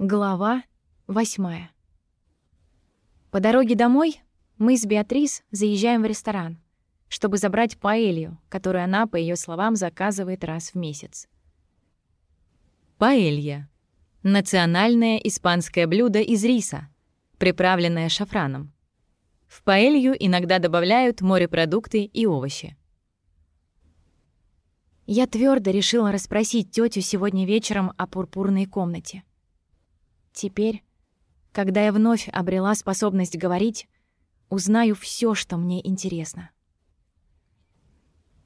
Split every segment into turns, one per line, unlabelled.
Глава восьмая. По дороге домой мы с Беатрис заезжаем в ресторан, чтобы забрать паэлью, которую она, по ее словам, заказывает раз в месяц. Паэлья — национальное испанское блюдо из риса, приправленное шафраном. В паэлью иногда добавляют морепродукты и овощи. Я твердо решила расспросить тетю сегодня вечером о пурпурной комнате. Теперь, когда я вновь обрела способность говорить, узнаю все, что мне интересно.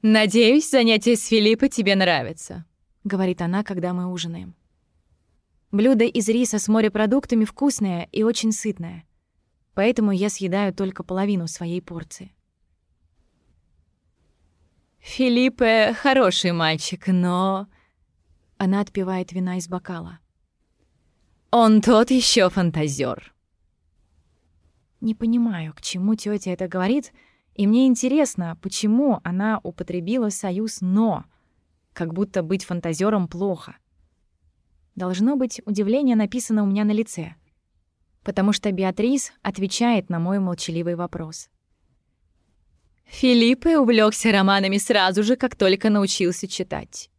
«Надеюсь, занятие с Филиппой тебе нравится», —
говорит она, когда мы ужинаем. Блюдо из риса с морепродуктами вкусное и очень сытное, поэтому я съедаю только половину своей порции.
«Филиппе хороший мальчик, но...»
Она отпивает вина из бокала.
Он тот еще фантазер.
Не понимаю, к чему тетя это говорит, и мне интересно, почему она употребила союз «но», как будто быть фантазером плохо. Должно быть, удивление написано у меня на лице, потому что Беатрис отвечает на мой молчаливый вопрос.
Филиппе увлекся романами сразу же, как только научился читать.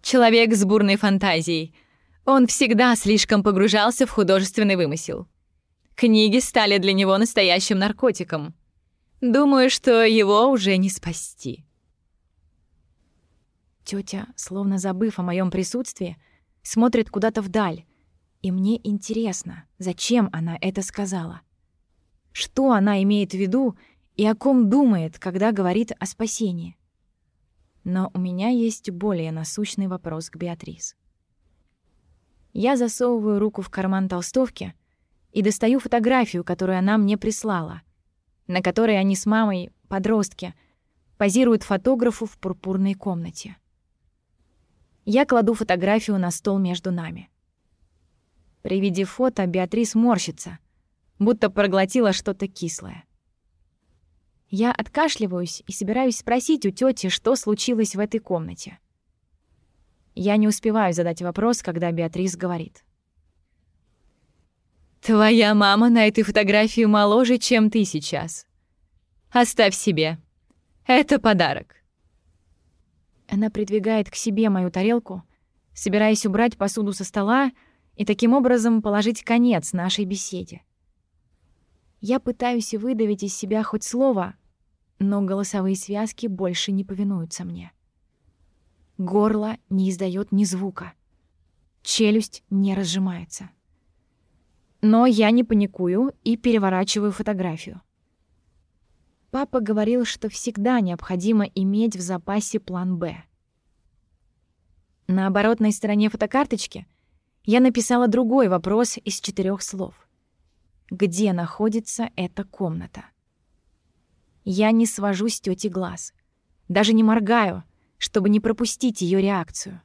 Человек с бурной фантазией — он всегда слишком погружался в художественный вымысел. Книги стали для него настоящим наркотиком. Думаю, что его уже не спасти.
Тётя, словно забыв о моем присутствии, смотрит куда-то вдаль, и мне интересно, зачем она это сказала. Что она имеет в виду и о ком думает, когда говорит о спасении. Но у меня есть более насущный вопрос к Беатрис. Я засовываю руку в карман толстовки и достаю фотографию, которую она мне прислала, на которой они с мамой, подростки, позируют фотографу в пурпурной комнате. Я кладу фотографию на стол между нами. При виде фото Беатрис морщится, будто проглотила что-то кислое. Я откашливаюсь и собираюсь спросить у тети, что случилось в этой комнате. Я не успеваю задать вопрос, когда Беатрис говорит.
«Твоя мама на этой фотографии моложе, чем ты сейчас. Оставь себе. Это подарок».
Она придвигает к себе мою тарелку, собираясь убрать посуду со стола и таким образом положить конец нашей беседе. Я пытаюсь выдавить из себя хоть слово, но голосовые связки больше не повинуются мне. Горло не издает ни звука. Челюсть не разжимается. Но я не паникую и переворачиваю фотографию. Папа говорил, что всегда необходимо иметь в запасе план «Б». На оборотной стороне фотокарточки я написала другой вопрос из четырех слов. Где находится эта комната? Я не свожу с тёти глаз. Даже не моргаю — чтобы не пропустить ее реакцию.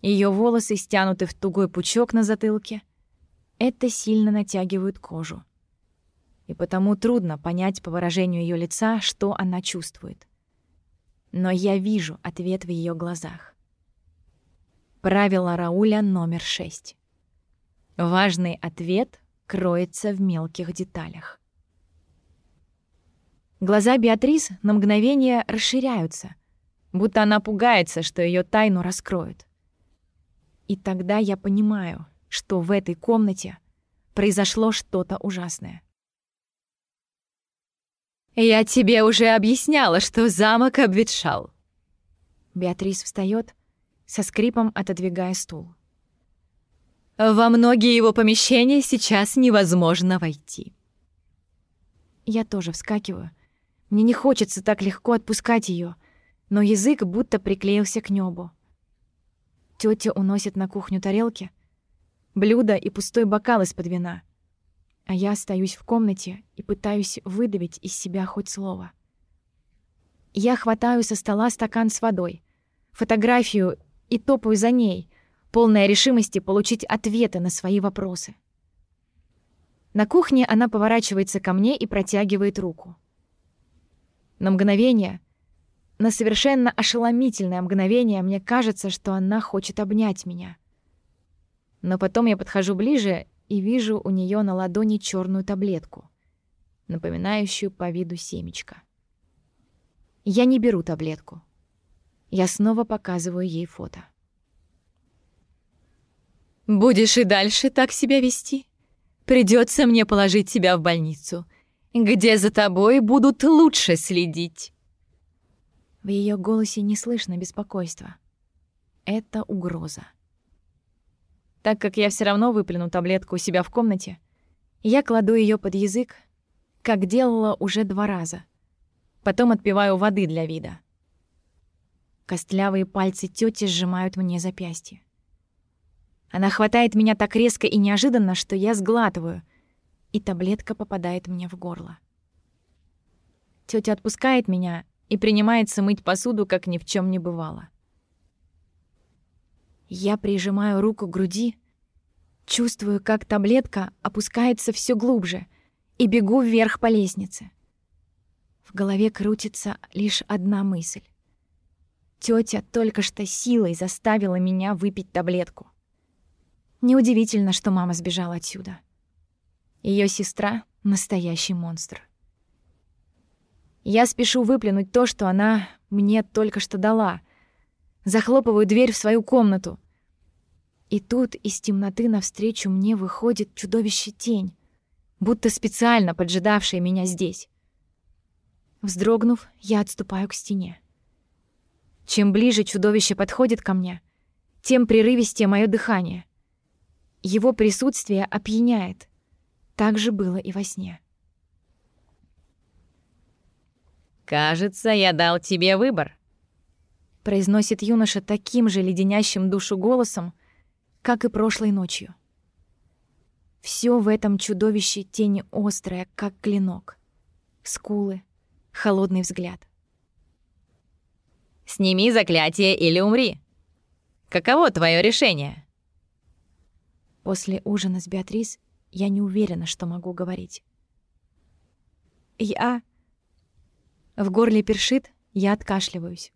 Ее волосы стянуты в тугой пучок на затылке. Это сильно натягивает кожу. И потому трудно понять по выражению ее лица, что она чувствует. Но я вижу ответ в ее глазах. Правило Рауля номер шесть. Важный ответ кроется в мелких деталях. Глаза Беатрис на мгновение расширяются, будто она пугается, что ее тайну раскроют. И тогда я понимаю, что в этой комнате произошло что-то ужасное.
«Я тебе уже объясняла, что замок обветшал».
Беатрис встает, со скрипом отодвигая стул.
«Во многие его помещения сейчас невозможно войти».
Я тоже вскакиваю. Мне не хочется так легко отпускать ее, но язык будто приклеился к небу. Тётя уносит на кухню тарелки, блюдо и пустой бокал из-под вина. А я остаюсь в комнате и пытаюсь выдавить из себя хоть слово. Я хватаю со стола стакан с водой, фотографию и топаю за ней, полная решимости получить ответы на свои вопросы. На кухне она поворачивается ко мне и протягивает руку. На мгновение — на совершенно ошеломительное мгновение мне кажется, что она хочет обнять меня. Но потом я подхожу ближе и вижу у нее на ладони черную таблетку, напоминающую по виду семечко. Я не беру таблетку. Я снова показываю ей фото.
«Будешь и дальше так себя вести? Придется мне положить тебя в больницу, где за тобой будут лучше следить».
В ее голосе не слышно беспокойства. Это угроза. Так как я все равно выплюну таблетку у себя в комнате, я кладу ее под язык, как делала уже два раза. Потом отпиваю воды для вида. Костлявые пальцы тети сжимают мне запястье. Она хватает меня так резко и неожиданно, что я сглатываю, и таблетка попадает мне в горло. Тётя отпускает меня и принимается мыть посуду, как ни в чем не бывало. Я прижимаю руку к груди, чувствую, как таблетка опускается все глубже, и бегу вверх по лестнице. В голове крутится лишь одна мысль. Тётя только что силой заставила меня выпить таблетку. Неудивительно, что мама сбежала отсюда. Её сестра — настоящий монстр. Я спешу выплюнуть то, что она мне только что дала. Захлопываю дверь в свою комнату. И тут из темноты навстречу мне выходит чудовище тень, будто специально поджидавшая меня здесь. Вздрогнув, я отступаю к стене. Чем ближе чудовище подходит ко мне, тем прерывистее мое дыхание. Его присутствие опьяняет. Так же было и во сне.
«Кажется, я дал тебе выбор», —
произносит юноша таким же леденящим душу голосом, как и прошлой ночью. Все в этом чудовище тени острое, как клинок. Скулы, холодный взгляд.
«Сними заклятие или умри. Каково твое решение?»
После ужина с Беатрис я не уверена, что могу говорить. «Я...» В горле першит, я откашливаюсь.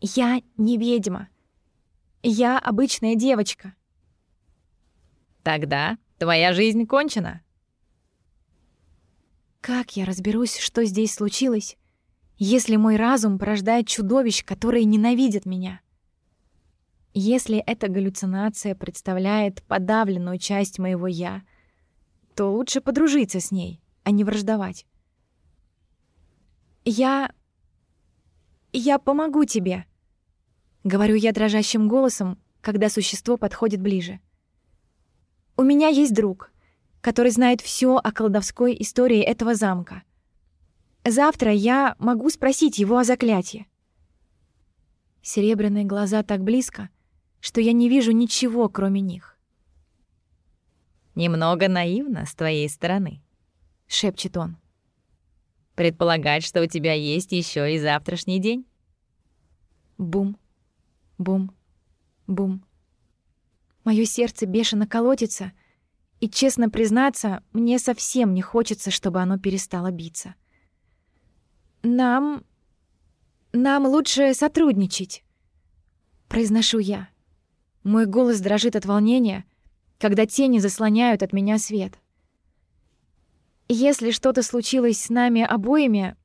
Я не ведьма. Я обычная девочка.
Тогда твоя жизнь кончена.
Как я разберусь, что здесь случилось, если мой разум порождает чудовищ, которые ненавидят меня? Если эта галлюцинация представляет подавленную часть моего «я», то лучше подружиться с ней, а не враждовать. «Я... я помогу тебе», — говорю я дрожащим голосом, когда существо подходит ближе. «У меня есть друг, который знает все о колдовской истории этого замка. Завтра я могу спросить его о заклятии». Серебряные глаза так близко, что я не вижу ничего, кроме них.
«Немного наивно с твоей стороны», — шепчет он. Предполагать, что у тебя есть еще и завтрашний день?
Бум, бум, бум. Моё сердце бешено колотится, и, честно признаться, мне совсем не хочется, чтобы оно перестало биться. Нам... нам лучше сотрудничать, произношу я. Мой голос дрожит от волнения, когда тени заслоняют от меня свет. Если что-то случилось с нами обоими,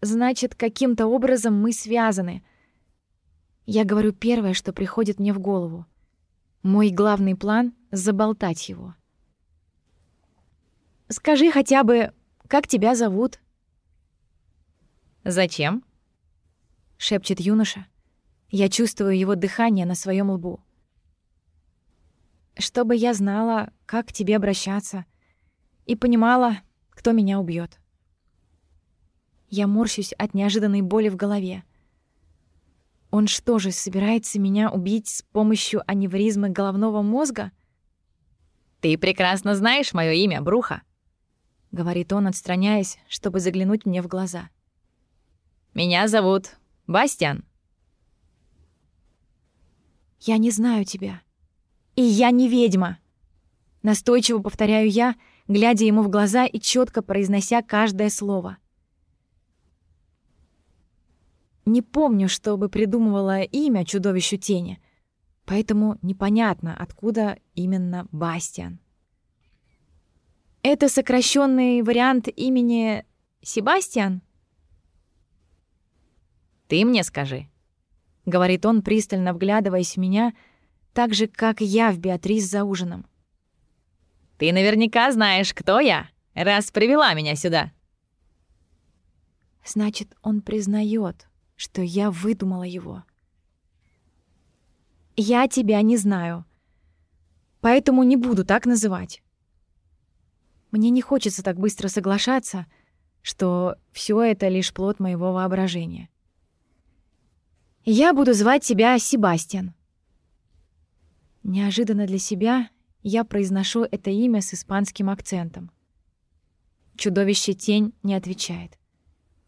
значит, каким-то образом мы связаны. Я говорю первое, что приходит мне в голову. Мой главный план — заболтать его. «Скажи хотя бы, как тебя зовут?»
«Зачем?»
— шепчет юноша. Я чувствую его дыхание на своем лбу. «Чтобы я знала, как к тебе обращаться, и понимала, кто меня убьет. Я морщусь от неожиданной боли в голове. Он что же, собирается меня убить с помощью аневризмы головного мозга?
«Ты прекрасно знаешь мое имя, Бруха», — говорит он, отстраняясь, чтобы заглянуть мне в глаза. «Меня зовут Бастиан».
«Я не знаю тебя. И я не ведьма», — настойчиво повторяю я, — глядя ему в глаза и четко произнося каждое слово. Не помню, чтобы придумывала имя чудовищу тени, Поэтому непонятно, откуда именно Бастиан. Это сокращенный вариант имени Себастьян?
Ты мне скажи,
говорит он, пристально вглядываясь в меня, так же, как я в Беатрис за ужином.
Ты наверняка знаешь, кто я, раз привела меня сюда.
Значит, он признает, что я выдумала его. Я тебя не знаю, поэтому не буду так называть. Мне не хочется так быстро соглашаться, что все это лишь плод моего воображения. Я буду звать тебя Себастьян. Неожиданно для себя я произношу это имя с испанским акцентом. Чудовище тень не отвечает.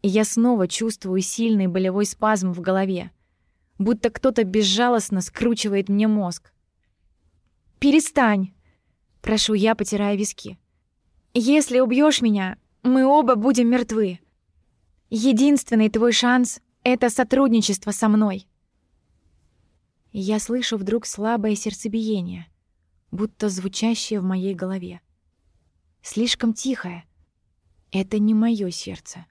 И я снова чувствую сильный болевой спазм в голове, будто кто-то безжалостно скручивает мне мозг. «Перестань!» — прошу я, потирая виски. «Если убьешь меня, мы оба будем мертвы. Единственный твой шанс — это сотрудничество со мной». Я слышу вдруг слабое сердцебиение, будто звучащее в моей голове. Слишком тихое. Это не мое сердце.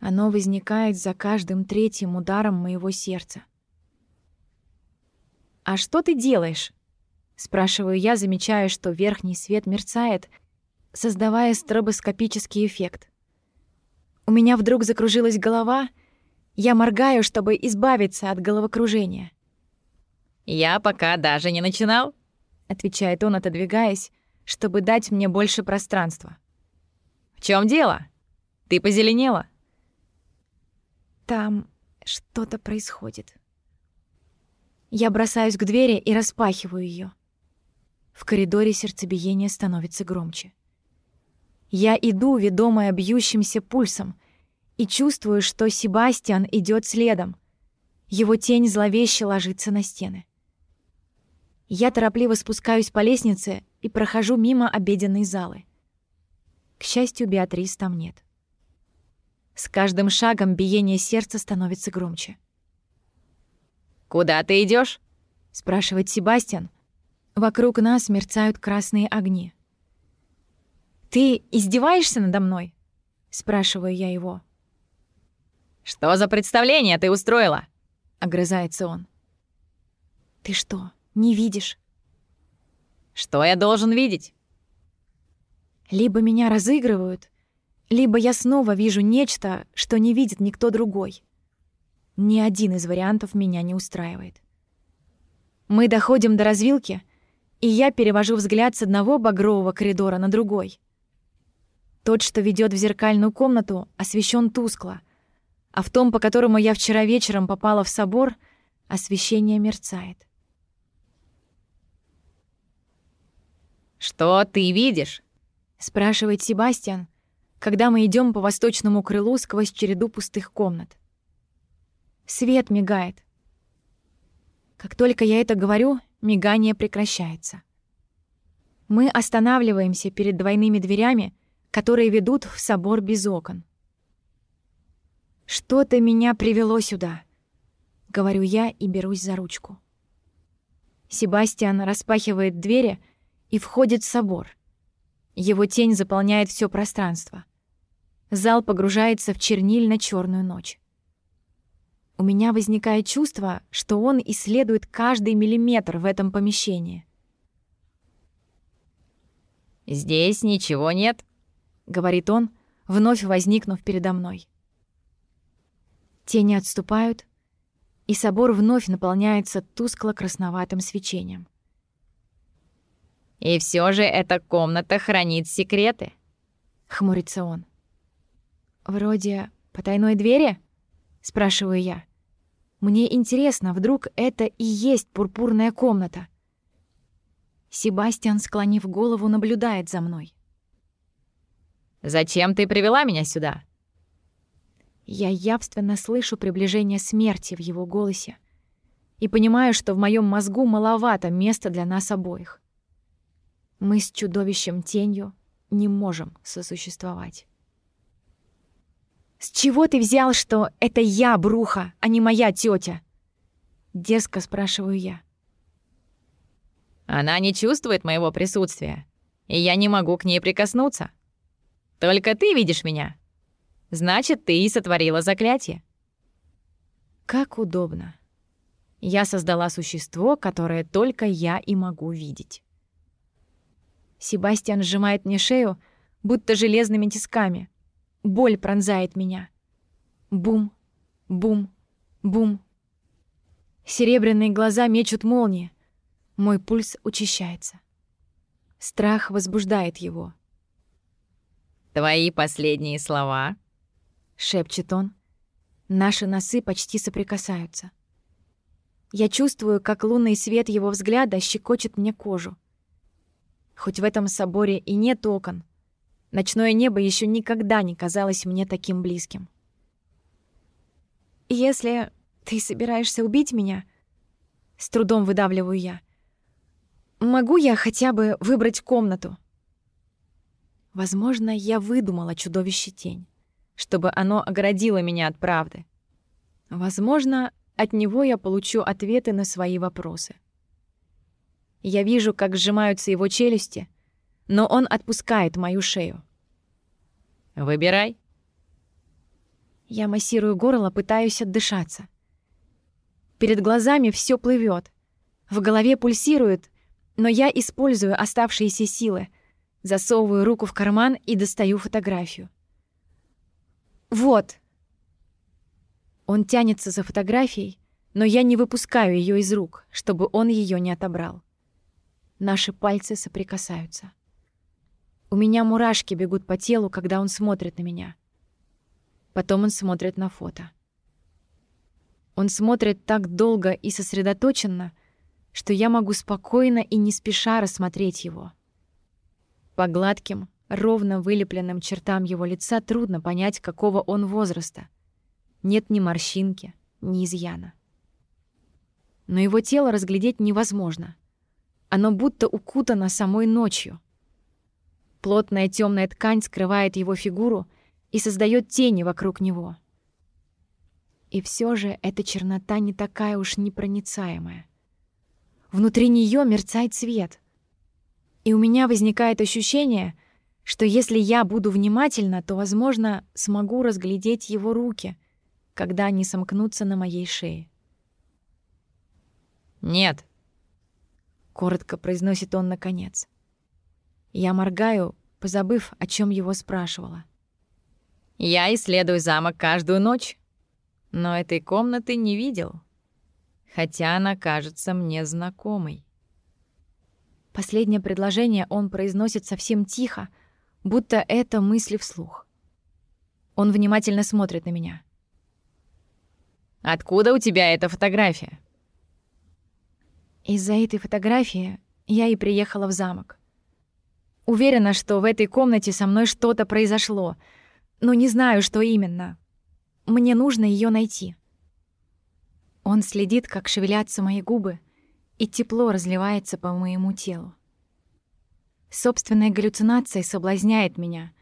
Оно возникает за каждым третьим ударом моего сердца. «А что ты делаешь?» — спрашиваю я, замечая, что верхний свет мерцает, создавая стробоскопический эффект. У меня вдруг закружилась голова, я моргаю, чтобы избавиться от головокружения.
«Я пока даже не начинал», —
отвечает он, отодвигаясь, чтобы дать мне больше пространства.
«В чем дело? Ты позеленела?»
Там что-то происходит. Я бросаюсь к двери и распахиваю ее. В коридоре сердцебиение становится громче. Я иду, ведомая бьющимся пульсом, и чувствую, что Себастьян идет следом. Его тень зловеще ложится на стены. Я торопливо спускаюсь по лестнице и прохожу мимо обеденной залы. К счастью, Беатрис там нет. С каждым шагом биение сердца становится громче.
«Куда ты идешь?
спрашивает Себастьян. Вокруг нас мерцают красные огни. «Ты издеваешься надо мной?» — спрашиваю я его.
«Что за представление ты устроила?»
— огрызается он. «Ты что, не видишь?»
«Что я должен видеть?»
Либо меня разыгрывают, либо я снова вижу нечто, что не видит никто другой. Ни один из вариантов меня не устраивает. Мы доходим до развилки, и я перевожу взгляд с одного багрового коридора на другой. Тот, что ведет в зеркальную комнату, освещен тускло, а в том, по которому я вчера вечером попала в собор, освещение мерцает.
«Что ты видишь?»
— спрашивает Себастьян, когда мы идем по восточному крылу сквозь череду пустых комнат. Свет мигает. Как только я это говорю, мигание прекращается. Мы останавливаемся перед двойными дверями, которые ведут в собор без окон. «Что-то меня привело сюда», — говорю я и берусь за ручку. Себастьян распахивает двери и входит в собор. Его тень заполняет все пространство. Зал погружается в чернильно черную ночь. У меня возникает чувство, что он исследует каждый миллиметр в этом помещении.
«Здесь ничего нет», —
говорит он, вновь возникнув передо мной. Тени отступают, и собор вновь наполняется тускло-красноватым свечением.
«И все же эта комната хранит секреты», —
хмурится он. «Вроде потайной двери?» — спрашиваю я. «Мне интересно, вдруг это и есть пурпурная комната?» Себастьян, склонив голову, наблюдает за мной.
«Зачем ты привела меня сюда?»
Я явственно слышу приближение смерти в его голосе и понимаю, что в моем мозгу маловато места для нас обоих. Мы с чудовищем тенью не можем сосуществовать. «С чего ты взял, что это я, Бруха, а не моя тетя? Дерзко спрашиваю я.
Она не чувствует моего присутствия, и я не могу к ней прикоснуться. Только ты видишь меня. Значит, ты и сотворила заклятие.
Как удобно. Я создала существо, которое только я и могу видеть. Себастьян сжимает мне шею, будто железными тисками. Боль пронзает меня. Бум, бум, бум. Серебряные глаза мечут молнии. Мой пульс учащается. Страх возбуждает его.
«Твои последние слова?»
— шепчет он. Наши носы почти соприкасаются. Я чувствую, как лунный свет его взгляда щекочет мне кожу. Хоть в этом соборе и нет окон, ночное небо еще никогда не казалось мне таким близким. «Если ты собираешься убить меня...» С трудом выдавливаю я. Могу я хотя бы выбрать комнату? Возможно, я выдумала чудовище тень, чтобы оно оградило меня от правды. Возможно, от него я получу ответы на свои вопросы. Я вижу, как сжимаются его челюсти, но он отпускает мою шею.
«Выбирай».
Я массирую горло, пытаюсь отдышаться. Перед глазами все плывет, в голове пульсирует, но я использую оставшиеся силы, засовываю руку в карман и достаю фотографию. Вот. Он тянется за фотографией, но я не выпускаю ее из рук, чтобы он ее не отобрал. Наши пальцы соприкасаются. У меня мурашки бегут по телу, когда он смотрит на меня. Потом он смотрит на фото. Он смотрит так долго и сосредоточенно, что я могу спокойно и не спеша рассмотреть его. По гладким, ровно вылепленным чертам его лица трудно понять, какого он возраста. Нет ни морщинки, ни изъяна. Но его тело разглядеть невозможно. Оно будто укутано самой ночью. Плотная темная ткань скрывает его фигуру и создает тени вокруг него. И все же эта чернота не такая уж непроницаемая. Внутри нее мерцает свет. И у меня возникает ощущение, что если я буду внимательна, то, возможно, смогу разглядеть его руки, когда они сомкнутся на моей шее.
«Нет», —
коротко произносит он наконец. Я моргаю, позабыв, о чем его спрашивала.
«Я исследую замок каждую ночь, но этой комнаты не видел» хотя она кажется мне знакомой.
Последнее предложение он произносит совсем тихо, будто это мысли вслух. Он внимательно смотрит на меня.
«Откуда у тебя эта фотография?»
Из-за этой фотографии я и приехала в замок. Уверена, что в этой комнате со мной что-то произошло, но не знаю, что именно. Мне нужно ее найти. Он следит, как шевелятся мои губы, и тепло разливается по моему телу. Собственная галлюцинация соблазняет меня.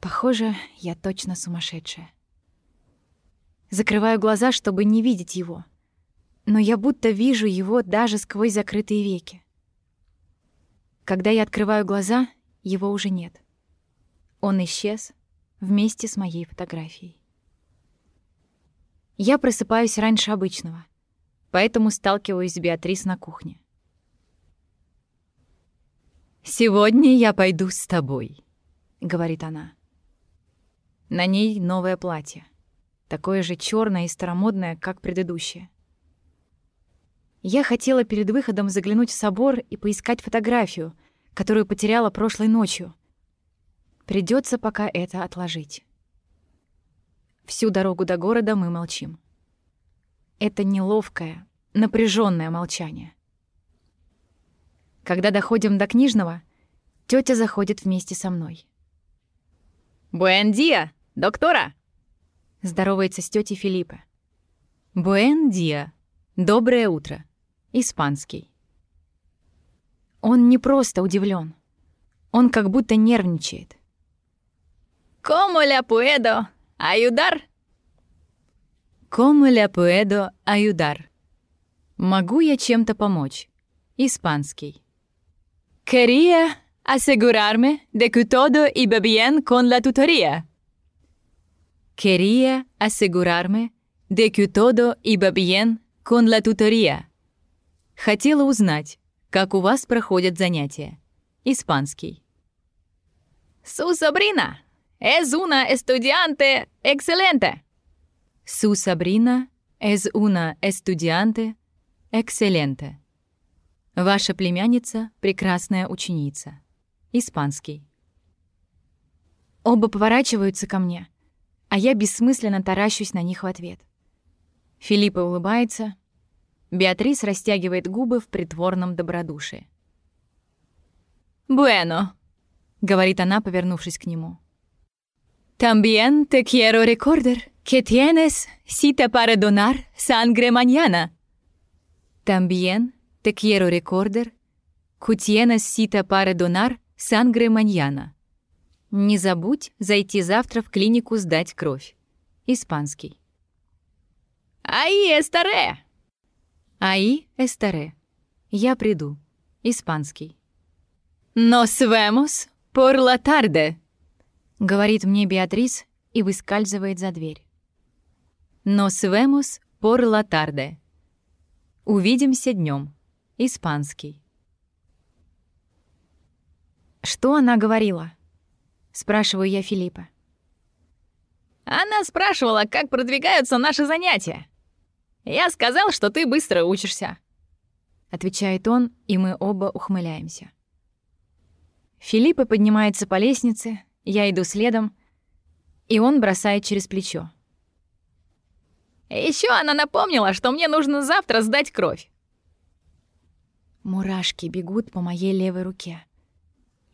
Похоже, я точно сумасшедшая. Закрываю глаза, чтобы не видеть его. Но я будто вижу его даже сквозь закрытые веки. Когда я открываю глаза, его уже нет. Он исчез вместе с моей фотографией. Я просыпаюсь раньше обычного, поэтому сталкиваюсь с Беатрис на кухне.
«Сегодня я пойду с тобой», — говорит она.
На ней новое платье, такое же черное и старомодное, как предыдущее. Я хотела перед выходом заглянуть в собор и поискать фотографию, которую потеряла прошлой ночью. Придется пока это отложить. Всю дорогу до города мы молчим. Это неловкое, напряженное молчание. Когда доходим до книжного, тетя заходит вместе со мной.
«Буэн диа, доктора!»
Здоровается с тетей Филиппа.
«Буэн диа, доброе утро!» Испанский.
Он не просто удивлен, Он как будто нервничает.
«Cómo la puedo Ayudar?
¿Cómo le puedo ayudar? Могу я чем-то помочь?
Испанский. Quería asegurarme de que todo iba bien con la tutoría. Quería asegurarme de que todo iba bien con la tutoría. Хотела узнать, как у вас проходят занятия. Испанский.
Su sobrina es una estudiante excelente.
Su sobrina es una estudiante excelente. Ваша племянница — прекрасная ученица. Испанский.
Оба поворачиваются ко мне, а я бессмысленно таращусь на них в ответ. Филиппа улыбается, Беатрис растягивает губы в притворном добродушии.
«Bueno», — говорит она, повернувшись к нему. «También te quiero recordar que tienes cita para donar sangre mañana». «También te quiero recordar que tienes cita para donar sangre mañana». «Не забудь зайти завтра в клинику сдать кровь». Испанский.
«Ahí estaré!»
Ahí estaré. Я приду. Испанский.
«Nos vemos por la tarde», —
говорит мне Беатрис и выскальзывает за дверь. «Nos vemos por la tarde». Увидимся днем. Испанский.
«Что она говорила?» — спрашиваю я Филиппа.
«Она спрашивала, как продвигаются наши занятия. Я сказал, что ты быстро учишься», — отвечает он, и мы оба ухмыляемся.
Филиппа поднимается по лестнице, я иду следом, и он бросает через плечо.
Еще она напомнила, что мне нужно завтра сдать кровь.
Мурашки бегут по моей левой руке.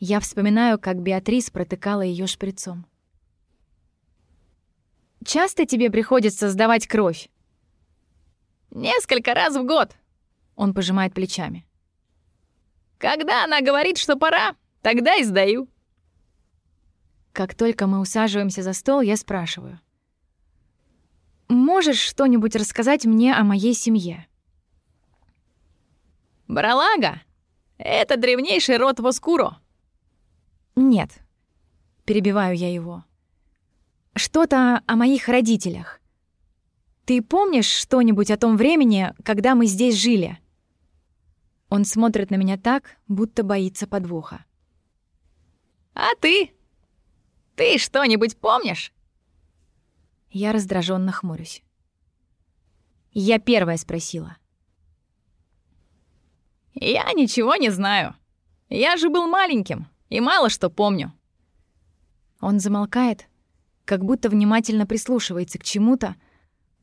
Я вспоминаю, как Беатрис протыкала ее шприцом. «Часто тебе приходится сдавать кровь?»
«Несколько раз в год», — он пожимает плечами. «Когда она говорит, что пора, тогда и сдаю».
Как только мы усаживаемся за стол, я спрашиваю. «Можешь что-нибудь рассказать мне о моей семье?»
«Бралага — это древнейший род Воскуро».
«Нет», — перебиваю я его. «Что-то о моих родителях. Ты помнишь что-нибудь о том времени, когда мы здесь жили?» Он смотрит на меня так, будто боится подвоха.
«А ты? Ты что-нибудь помнишь?»
Я раздраженно хмурюсь. Я первая спросила.
«Я ничего не знаю. Я же был маленьким и мало что помню».
Он замолкает, как будто внимательно прислушивается к чему-то,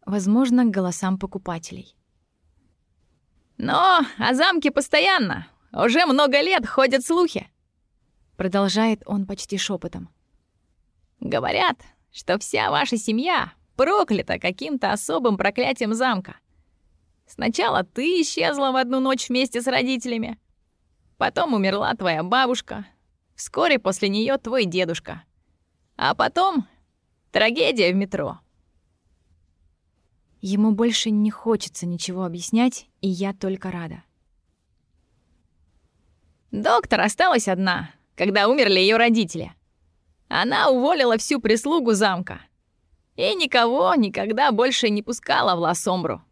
возможно, к голосам покупателей.
«Но о замке постоянно. Уже много лет ходят слухи», — продолжает он почти шепотом. «Говорят, что вся ваша семья проклята каким-то особым проклятием замка. Сначала ты исчезла в одну ночь вместе с родителями, потом умерла твоя бабушка, вскоре после нее твой дедушка, а потом трагедия в метро».
Ему больше не хочется ничего объяснять, и я только рада.
Доктор осталась одна, когда умерли ее родители. Она уволила всю прислугу замка и никого никогда больше не пускала в Лассомбру.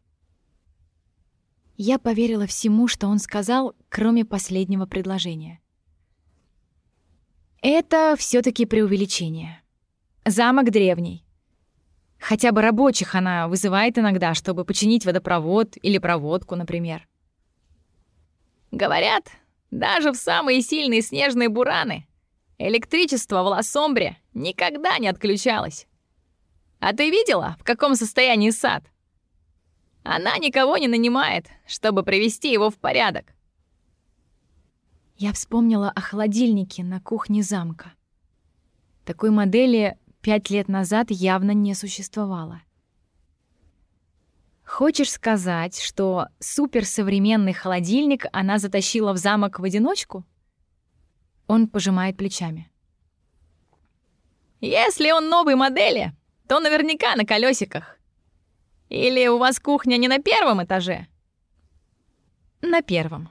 Я поверила всему, что он сказал, кроме последнего предложения. Это все таки преувеличение. Замок древний. Хотя бы рабочих она вызывает иногда, чтобы починить водопровод или проводку, например.
Говорят, даже в самые сильные снежные бураны электричество в Лассомбре никогда не отключалось. А ты видела, в каком состоянии сад? Она никого не нанимает, чтобы привести его в порядок.
Я вспомнила о холодильнике на кухне замка. Такой модели пять лет назад явно не существовало. Хочешь сказать, что суперсовременный холодильник она затащила в замок в одиночку? Он пожимает плечами.
Если он новой модели, то наверняка на колесиках. Или у вас кухня не на первом этаже?
На первом.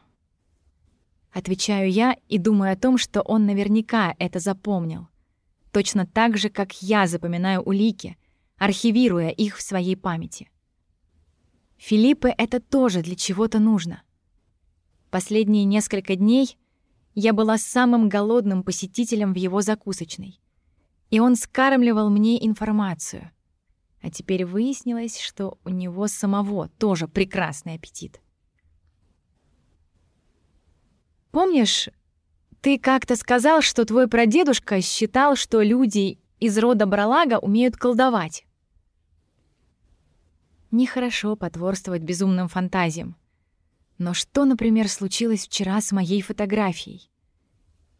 Отвечаю я и думаю о том, что он наверняка это запомнил. Точно так же, как я запоминаю улики, архивируя их в своей памяти. Филиппе это тоже для чего-то нужно. Последние несколько дней я была самым голодным посетителем в его закусочной. И он скармливал мне информацию. А теперь выяснилось, что у него самого тоже прекрасный аппетит. Помнишь, ты как-то сказал, что твой прадедушка считал, что люди из рода Бралага умеют колдовать? Нехорошо потворствовать безумным фантазиям. Но что, например, случилось вчера с моей фотографией?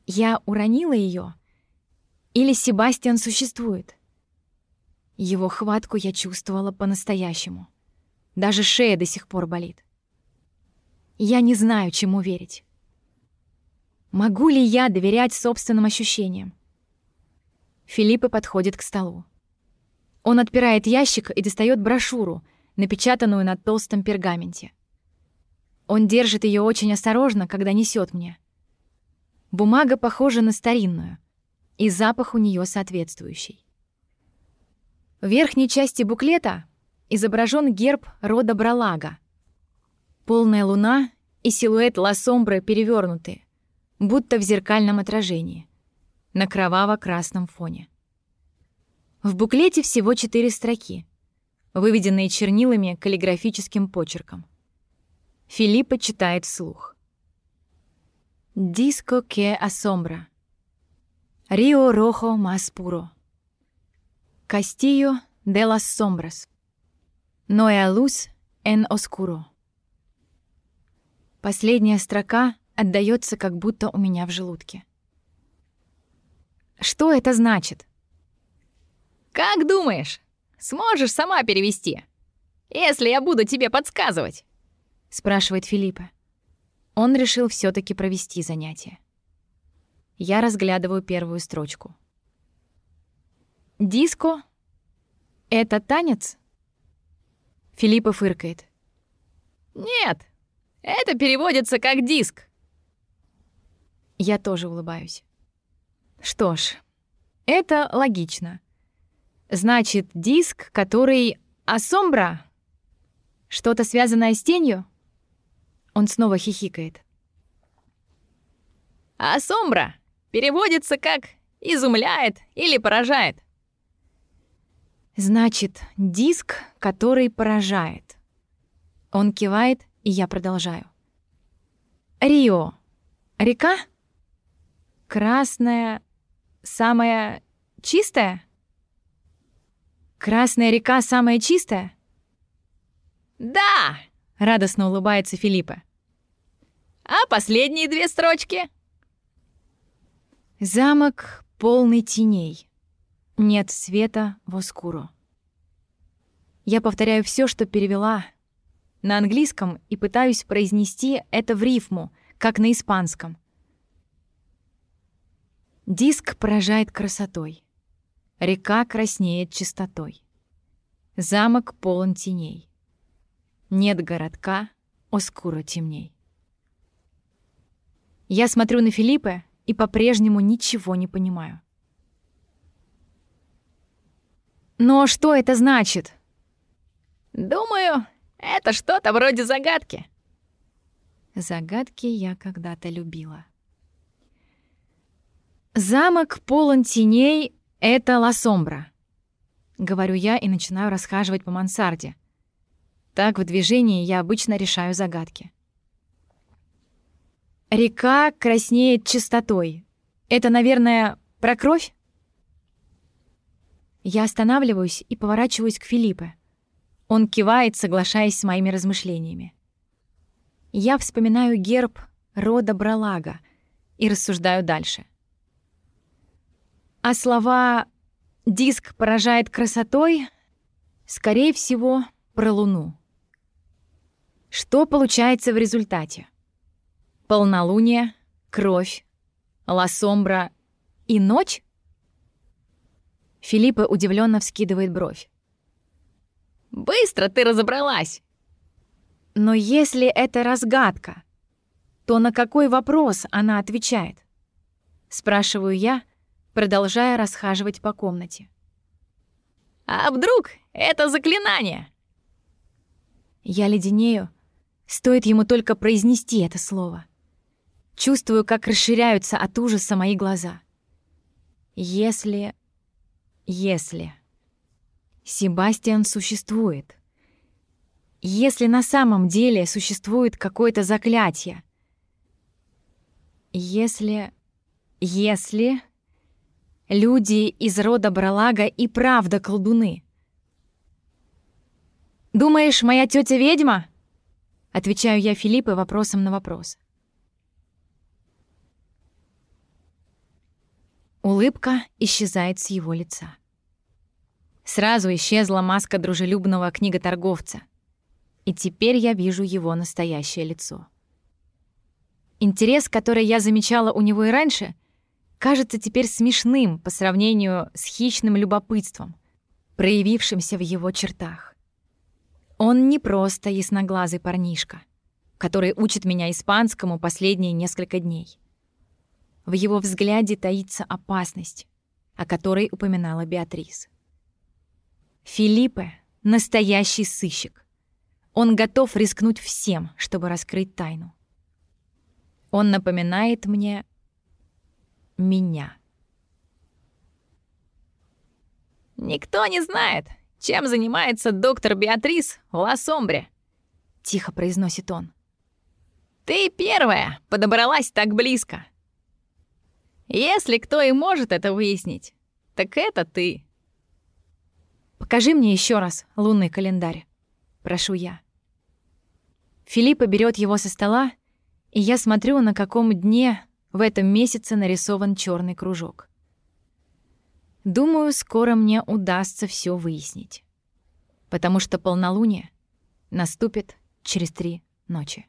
Я уронила ее, Или Себастьян существует? Его хватку я чувствовала по-настоящему. Даже шея до сих пор болит. Я не знаю, чему верить. Могу ли я доверять собственным ощущениям? Филиппа подходит к столу. Он отпирает ящик и достает брошюру, напечатанную на толстом пергаменте. Он держит ее очень осторожно, когда несет мне. Бумага похожа на старинную, и запах у нее соответствующий. В верхней части буклета изображен герб рода Бралага. Полная луна и силуэт Лассомбры перевернуты, будто в зеркальном отражении, на кроваво-красном фоне. В буклете всего четыре строки, выведенные чернилами каллиграфическим почерком. Филиппа читает вслух. «Диско ке асомбра. Рио рохо мас пуро. De las sombras. No hay luz en oscuro. Последняя строка отдаётся как будто у меня в желудке. Что это значит?
Как думаешь, сможешь сама перевести, если я буду тебе подсказывать?
спрашивает Филиппа. Он решил все таки провести занятие. Я разглядываю первую строчку. Диско — это танец? Филиппа фыркает.
Нет, это переводится как диск.
Я тоже улыбаюсь. Что ж, это логично. Значит, диск, который асомбра? Что-то связанное с тенью? Он снова хихикает.
Асомбра переводится как изумляет или поражает.
Значит, диск, который поражает. Он кивает, и я продолжаю. Рио. Река? Красная, самая чистая? Красная река самая чистая?
Да,
радостно улыбается Филиппа.
А последние две строчки?
Замок полный теней. Нет света в оскуру. Я повторяю все, что перевела на английском и пытаюсь произнести это в рифму, как на испанском. Диск поражает красотой. Река краснеет чистотой. Замок полон теней. Нет городка, оскуро темней. Я смотрю на Филиппа и по-прежнему ничего не понимаю. Но что это значит?
Думаю, это что-то вроде загадки.
Загадки я когда-то любила. Замок полон теней — это Ласомбра. Говорю я и начинаю расхаживать по мансарде. Так в движении я обычно решаю загадки. Река краснеет чистотой. Это, наверное, про кровь? Я останавливаюсь и поворачиваюсь к Филиппе. Он кивает, соглашаясь с моими размышлениями. Я вспоминаю герб рода Бралага и рассуждаю дальше. А слова «диск поражает красотой» скорее всего, про Луну. Что получается в результате? Полнолуние, кровь, ласомбра и ночь? Филиппа удивленно вскидывает бровь.
Быстро ты разобралась.
Но если это разгадка, то на какой вопрос она отвечает? Спрашиваю я, продолжая расхаживать по комнате.
«А вдруг это заклинание?»
Я леденею, стоит ему только произнести это слово. Чувствую, как расширяются от ужаса мои глаза. Если... Если... Себастьян существует. Если на самом деле существует какое-то заклятие. Если... Если... Люди из рода Бралага и правда колдуны. «Думаешь, моя тетя ведьма?» Отвечаю я Филиппе вопросом на вопрос. Улыбка исчезает с его лица. Сразу исчезла маска дружелюбного книготорговца. И теперь я вижу его настоящее лицо. Интерес, который я замечала у него и раньше, кажется теперь смешным по сравнению с хищным любопытством, проявившимся в его чертах. Он не просто ясноглазый парнишка, который учит меня испанскому последние несколько дней. В его взгляде таится опасность, о которой упоминала Беатрис. Филиппе — настоящий сыщик. Он готов рискнуть всем, чтобы раскрыть тайну. Он напоминает мне меня.
«Никто не знает, чем занимается доктор Беатрис в Лассомбре», — тихо произносит он. «Ты первая подобралась так близко. Если кто и может это выяснить, так это ты».
«Покажи мне еще раз лунный календарь», — прошу я. Филиппа берет его со стола, и я смотрю, на каком дне в этом месяце нарисован черный кружок. Думаю, скоро мне удастся все выяснить. Потому что полнолуние наступит через три ночи.